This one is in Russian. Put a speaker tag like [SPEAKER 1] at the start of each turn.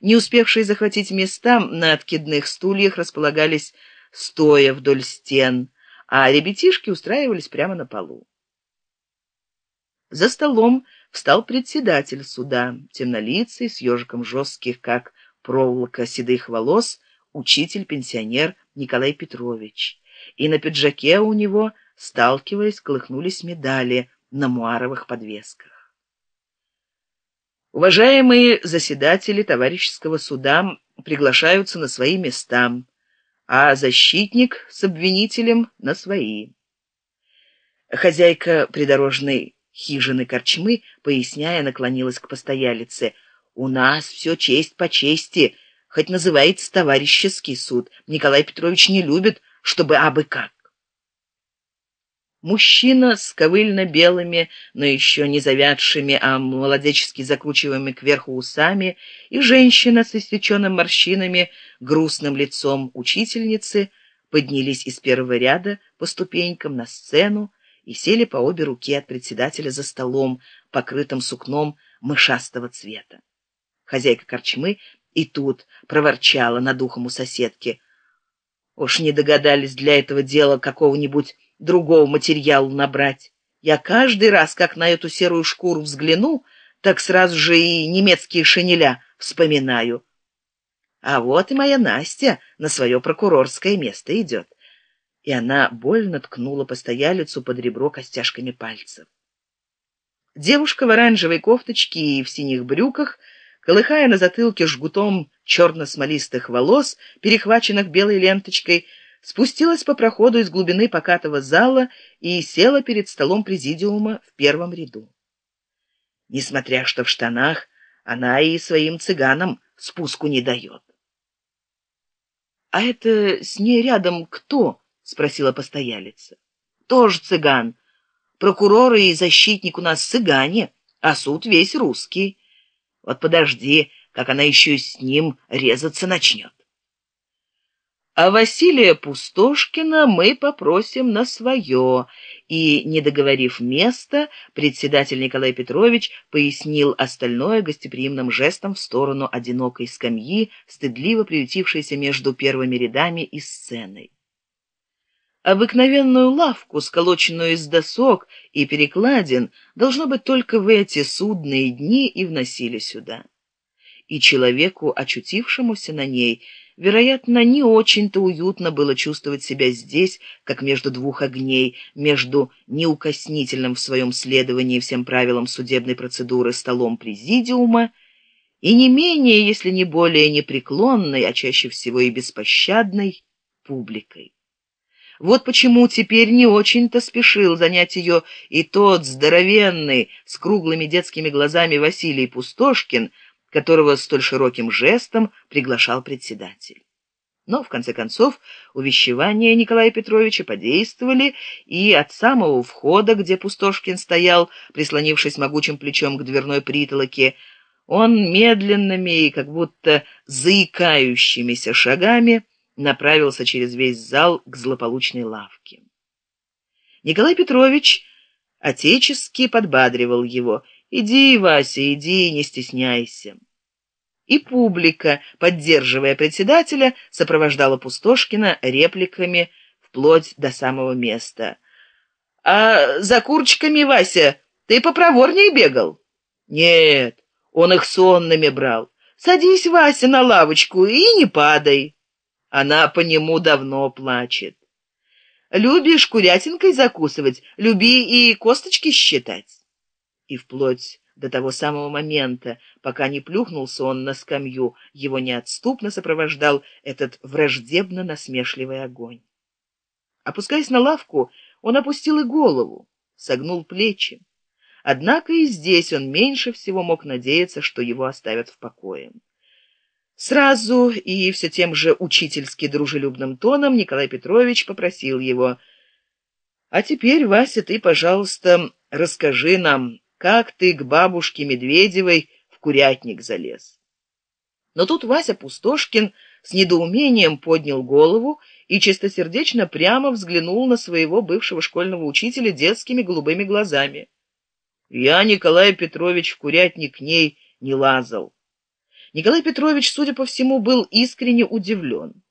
[SPEAKER 1] Не успевшие захватить места на откидных стульях располагались стоя вдоль стен, а ребятишки устраивались прямо на полу. За столом встал председатель суда, темнолицый, с ежиком жестких, как проволока седых волос, учитель-пенсионер Николай Петрович. И на пиджаке у него, сталкиваясь, колыхнулись медали на муаровых подвесках. Уважаемые заседатели товарищеского суда приглашаются на свои места, а защитник с обвинителем на свои. Хозяйка придорожной хижины корчмы, поясняя, наклонилась к постоялице. «У нас все честь по чести, хоть называется товарищеский суд. Николай Петрович не любит, чтобы абы как». Мужчина с ковыльно-белыми, но еще не завядшими, а молодечески закручиваемыми кверху усами, и женщина с истеченным морщинами, грустным лицом учительницы поднялись из первого ряда по ступенькам на сцену, и сели по обе руки от председателя за столом, покрытым сукном мышастого цвета. Хозяйка корчмы и тут проворчала над ухом у соседки. Уж не догадались для этого дела какого-нибудь другого материала набрать. Я каждый раз, как на эту серую шкуру взгляну, так сразу же и немецкие шинеля вспоминаю. А вот и моя Настя на свое прокурорское место идет и она больно ткнула постоялицу под ребро костяшками пальцев. Девушка в оранжевой кофточке и в синих брюках, колыхая на затылке жгутом черно-смолистых волос, перехваченных белой ленточкой, спустилась по проходу из глубины покатого зала и села перед столом президиума в первом ряду. Несмотря что в штанах, она и своим цыганам спуску не дает. «А это с ней рядом кто?» спросила постоялица тоже цыган прокуроры и защитник у нас цыгане а суд весь русский вот подожди как она еще с ним резаться начнет а василия пустошкина мы попросим на свое и не договорив места председатель николай петрович пояснил остальное гостеприимным жестом в сторону одинокой скамьи стыдливо приютившейся между первыми рядами и сценой Обыкновенную лавку, сколоченную из досок и перекладин, должно быть только в эти судные дни и вносили сюда. И человеку, очутившемуся на ней, вероятно, не очень-то уютно было чувствовать себя здесь, как между двух огней, между неукоснительным в своем следовании всем правилам судебной процедуры столом президиума и не менее, если не более непреклонной, а чаще всего и беспощадной публикой. Вот почему теперь не очень-то спешил занять ее и тот здоровенный, с круглыми детскими глазами Василий Пустошкин, которого столь широким жестом приглашал председатель. Но, в конце концов, увещевания Николая Петровича подействовали, и от самого входа, где Пустошкин стоял, прислонившись могучим плечом к дверной притолоке, он медленными и как будто заикающимися шагами направился через весь зал к злополучной лавке. Николай Петрович отечески подбадривал его. «Иди, Вася, иди, не стесняйся». И публика, поддерживая председателя, сопровождала Пустошкина репликами вплоть до самого места. «А за курчиками, Вася, ты попроворнее бегал?» «Нет, он их сонными брал. Садись, Вася, на лавочку и не падай». Она по нему давно плачет. Любишь курятинкой закусывать, люби и косточки считать. И вплоть до того самого момента, пока не плюхнулся он на скамью, его неотступно сопровождал этот враждебно насмешливый огонь. Опускаясь на лавку, он опустил и голову, согнул плечи. Однако и здесь он меньше всего мог надеяться, что его оставят в покое. Сразу и все тем же учительски дружелюбным тоном Николай Петрович попросил его. «А теперь, Вася, ты, пожалуйста, расскажи нам, как ты к бабушке Медведевой в курятник залез». Но тут Вася Пустошкин с недоумением поднял голову и чистосердечно прямо взглянул на своего бывшего школьного учителя детскими голубыми глазами. «Я, Николай Петрович, в курятник к ней не лазал». Николай Петрович, судя по всему, был искренне удивлен.